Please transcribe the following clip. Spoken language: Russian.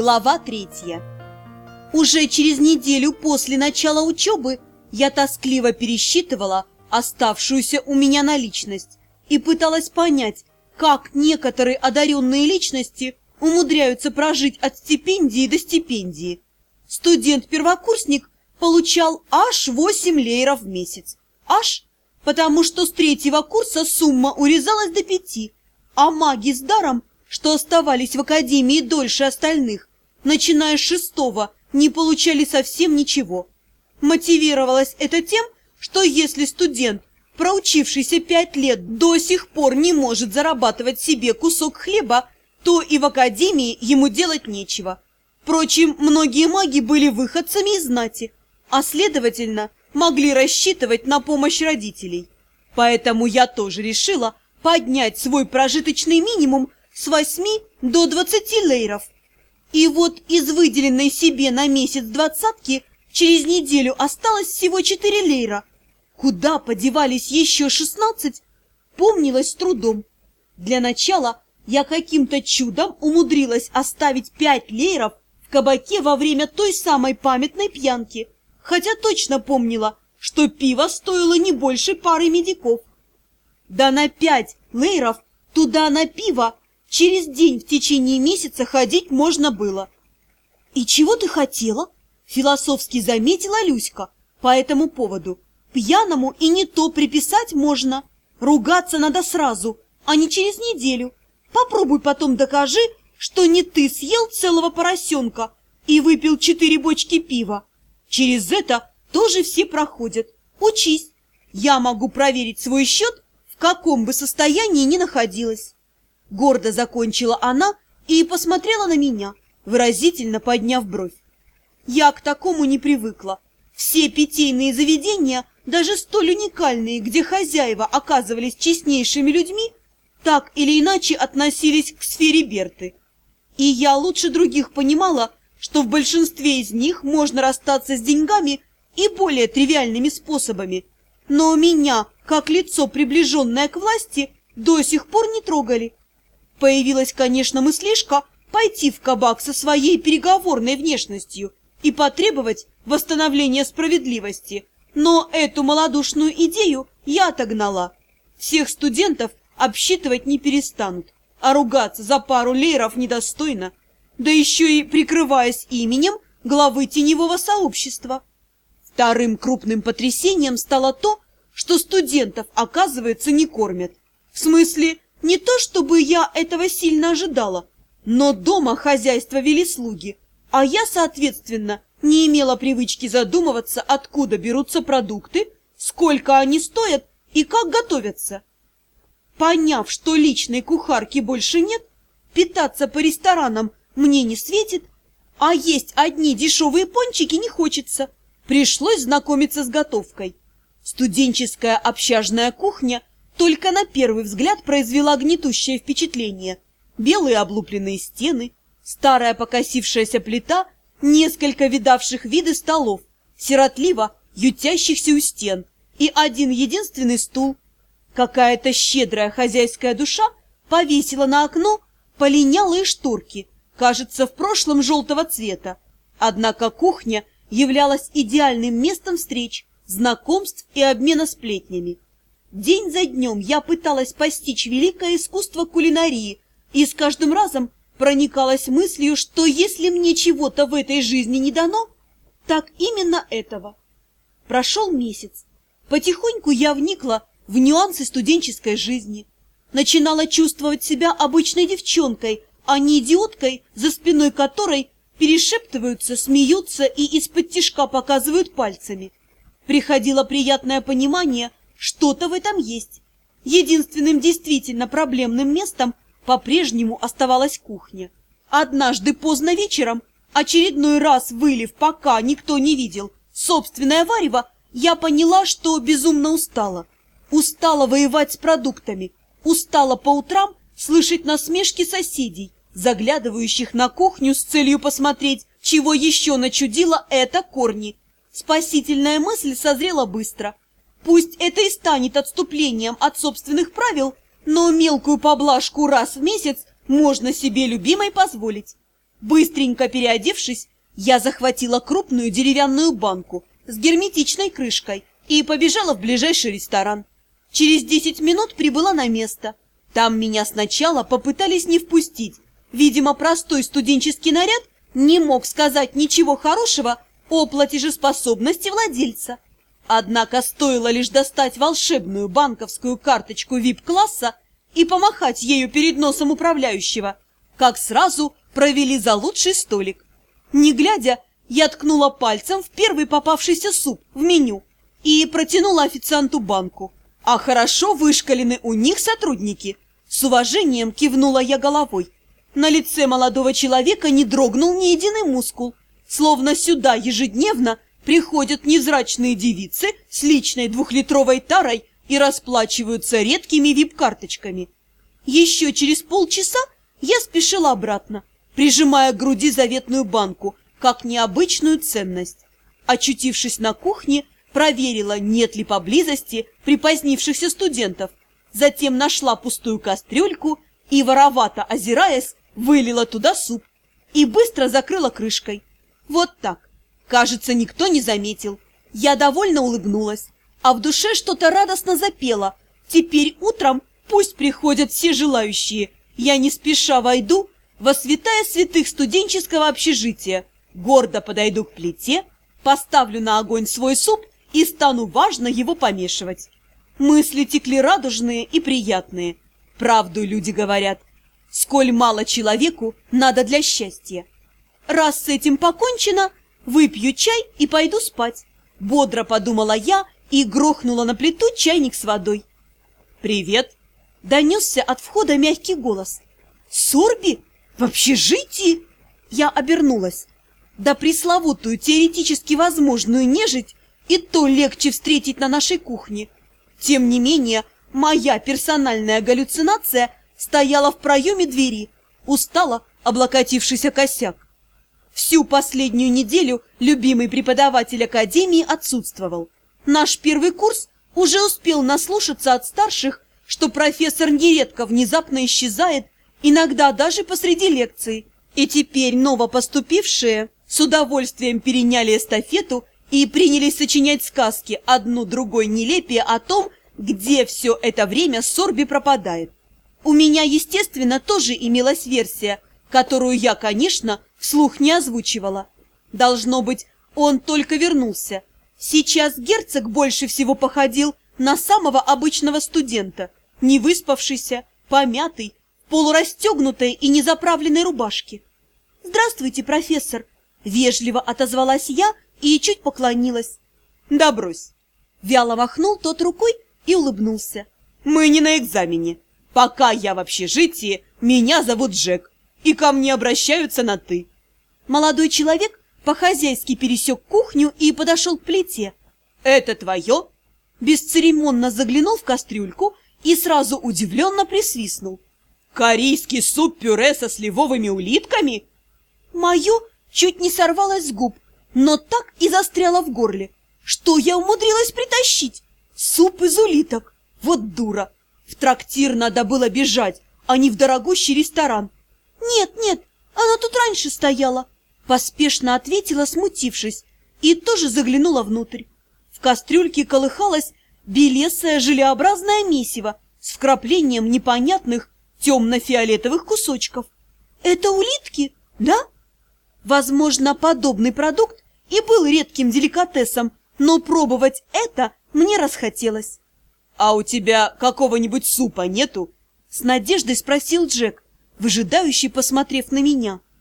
Глава третья. Уже через неделю после начала учебы я тоскливо пересчитывала оставшуюся у меня наличность и пыталась понять, как некоторые одаренные личности умудряются прожить от стипендии до стипендии. Студент-первокурсник получал аж 8 лейров в месяц. Аж потому что с третьего курса сумма урезалась до пяти, а маги с даром что оставались в академии дольше остальных, начиная с шестого, не получали совсем ничего. Мотивировалось это тем, что если студент, проучившийся пять лет, до сих пор не может зарабатывать себе кусок хлеба, то и в академии ему делать нечего. Впрочем, многие маги были выходцами из знати, а следовательно, могли рассчитывать на помощь родителей. Поэтому я тоже решила поднять свой прожиточный минимум с восьми до двадцати лейров. И вот из выделенной себе на месяц двадцатки через неделю осталось всего четыре лейра. Куда подевались еще шестнадцать, помнилось с трудом. Для начала я каким-то чудом умудрилась оставить пять лейров в кабаке во время той самой памятной пьянки, хотя точно помнила, что пиво стоило не больше пары медиков. Да на пять лейров туда на пиво Через день в течение месяца ходить можно было. «И чего ты хотела?» – философски заметила Люська по этому поводу. «Пьяному и не то приписать можно. Ругаться надо сразу, а не через неделю. Попробуй потом докажи, что не ты съел целого поросенка и выпил четыре бочки пива. Через это тоже все проходят. Учись. Я могу проверить свой счет, в каком бы состоянии ни находилась». Гордо закончила она и посмотрела на меня, выразительно подняв бровь. Я к такому не привыкла. Все питейные заведения, даже столь уникальные, где хозяева оказывались честнейшими людьми, так или иначе относились к сфере Берты. И я лучше других понимала, что в большинстве из них можно расстаться с деньгами и более тривиальными способами. Но меня, как лицо, приближенное к власти, до сих пор не трогали. Появилась, конечно, мыслишка пойти в кабак со своей переговорной внешностью и потребовать восстановления справедливости. Но эту малодушную идею я отогнала. Всех студентов обсчитывать не перестанут, а ругаться за пару лейров недостойно, да еще и прикрываясь именем главы теневого сообщества. Вторым крупным потрясением стало то, что студентов, оказывается, не кормят. В смысле, не то чтобы я этого сильно ожидала, но дома хозяйство вели слуги, а я, соответственно, не имела привычки задумываться, откуда берутся продукты, сколько они стоят и как готовятся. Поняв, что личной кухарки больше нет, питаться по ресторанам мне не светит, а есть одни дешевые пончики не хочется, пришлось знакомиться с готовкой. Студенческая общажная кухня – только на первый взгляд произвела гнетущее впечатление. Белые облупленные стены, старая покосившаяся плита, несколько видавших виды столов, сиротливо ютящихся у стен, и один единственный стул. Какая-то щедрая хозяйская душа повесила на окно полинялые шторки, кажется, в прошлом желтого цвета. Однако кухня являлась идеальным местом встреч, знакомств и обмена сплетнями. День за днем я пыталась постичь великое искусство кулинарии и с каждым разом проникалась мыслью, что если мне чего-то в этой жизни не дано, так именно этого. Прошел месяц. Потихоньку я вникла в нюансы студенческой жизни. Начинала чувствовать себя обычной девчонкой, а не идиоткой, за спиной которой перешептываются, смеются и из-под тишка показывают пальцами. Приходило приятное понимание – что-то в этом есть. Единственным действительно проблемным местом по-прежнему оставалась кухня. Однажды поздно вечером, очередной раз вылив, пока никто не видел, собственное варево, я поняла, что безумно устала. Устала воевать с продуктами, устала по утрам слышать насмешки соседей, заглядывающих на кухню с целью посмотреть, чего еще начудила эта корни. Спасительная мысль созрела быстро. Пусть это и станет отступлением от собственных правил, но мелкую поблажку раз в месяц можно себе любимой позволить. Быстренько переодевшись, я захватила крупную деревянную банку с герметичной крышкой и побежала в ближайший ресторан. Через десять минут прибыла на место. Там меня сначала попытались не впустить. Видимо, простой студенческий наряд не мог сказать ничего хорошего о платежеспособности владельца. Однако стоило лишь достать волшебную банковскую карточку VIP-класса и помахать ею перед носом управляющего, как сразу провели за лучший столик. Не глядя, я ткнула пальцем в первый попавшийся суп в меню и протянула официанту банку. А хорошо вышкалены у них сотрудники. С уважением кивнула я головой. На лице молодого человека не дрогнул ни единый мускул, словно сюда ежедневно приходят невзрачные девицы с личной двухлитровой тарой и расплачиваются редкими вип-карточками. Еще через полчаса я спешила обратно, прижимая к груди заветную банку, как необычную ценность. Очутившись на кухне, проверила, нет ли поблизости припозднившихся студентов, затем нашла пустую кастрюльку и, воровато озираясь, вылила туда суп и быстро закрыла крышкой. Вот так. Кажется, никто не заметил. Я довольно улыбнулась, а в душе что-то радостно запело. Теперь утром пусть приходят все желающие. Я не спеша войду во святая святых студенческого общежития, гордо подойду к плите, поставлю на огонь свой суп и стану важно его помешивать. Мысли текли радужные и приятные. Правду люди говорят. Сколь мало человеку надо для счастья. Раз с этим покончено, выпью чай и пойду спать. Бодро подумала я и грохнула на плиту чайник с водой. «Привет!» – донесся от входа мягкий голос. «Сорби? В общежитии?» Я обернулась. Да пресловутую теоретически возможную нежить и то легче встретить на нашей кухне. Тем не менее, моя персональная галлюцинация стояла в проеме двери, устала, облокотившись о косяк. Всю последнюю неделю любимый преподаватель академии отсутствовал. Наш первый курс уже успел наслушаться от старших, что профессор нередко внезапно исчезает, иногда даже посреди лекции. И теперь новопоступившие с удовольствием переняли эстафету и принялись сочинять сказки, одну другой нелепее о том, где все это время Сорби пропадает. У меня, естественно, тоже имелась версия, которую я, конечно, вслух не озвучивала. Должно быть, он только вернулся. Сейчас герцог больше всего походил на самого обычного студента, не выспавшийся, помятый, полурастегнутой и незаправленной рубашке. «Здравствуйте, профессор!» – вежливо отозвалась я и чуть поклонилась. «Да брось!» – вяло махнул тот рукой и улыбнулся. «Мы не на экзамене. Пока я в общежитии, меня зовут Джек, и ко мне обращаются на «ты». Молодой человек по-хозяйски пересек кухню и подошел к плите. «Это твое?» Бесцеремонно заглянул в кастрюльку и сразу удивленно присвистнул. «Корейский суп-пюре со сливовыми улитками?» Мое чуть не сорвалось с губ, но так и застряло в горле. Что я умудрилась притащить? Суп из улиток. Вот дура. В трактир надо было бежать, а не в дорогущий ресторан. Нет, нет, она тут раньше стояла. Поспешно ответила, смутившись, и тоже заглянула внутрь. В кастрюльке колыхалось белесое желеобразное месиво с вкраплением непонятных темно-фиолетовых кусочков. Это улитки, да? Возможно, подобный продукт и был редким деликатесом, но пробовать это мне расхотелось. «А у тебя какого-нибудь супа нету?» С надеждой спросил Джек, выжидающий, посмотрев на меня.